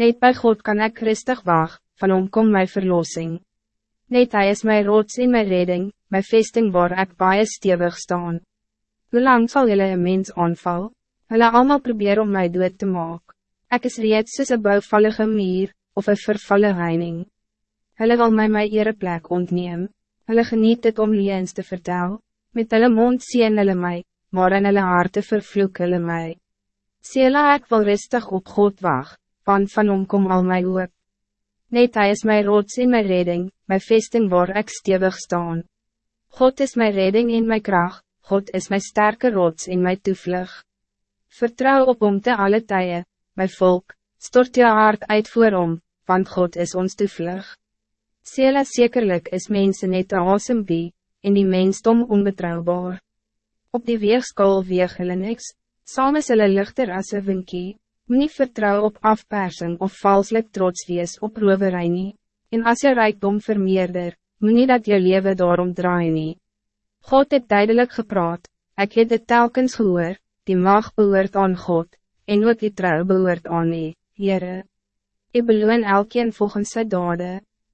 Net bij God kan ik rustig wacht, van hom kom mijn verlossing. Net hij is mijn rots in mijn redding, mijn vesting waar ik baie stevig staan. Hoe lang zal jullie een mens aanval? Hulle allemaal probeer om mij dood te maken. Ik is reeds soos een bouwvallige mier, of een vervallen heining. Hulle wil mij mijn ereplek ontneem. Hulle geniet het om liens te vertel. Met hulle mond sien hulle my, maar in hulle harte vervloek hulle my. Sela ek wil rustig op God wacht, want van hom kom al my hoop. Net hij is mijn rots in mijn redding, mijn vesting waar ik stevig staan. God is mijn redding in mijn kracht, God is mijn sterke rots in mijn toevlug. Vertrouw op om te alle tijden, mijn volk, stort je hart uit voor om, want God is ons toevlug. Sela zekerlijk is mensen net awesome be, en die mensdom onbetrouwbaar. Op die weegskool weeg hulle niks, saam is hulle lichter as een winkie, nie vertrouw op afpersing of valslik trots wees op roverij nie, en as je rijkdom vermeerder, moet nie dat je leven daarom draai nie. God het duidelijk gepraat, ik het het telkens gehoor, die mag behoort aan God, en ook die trouw behoort aan nie, Heere. Ik beloon elkeen volgens sy dade.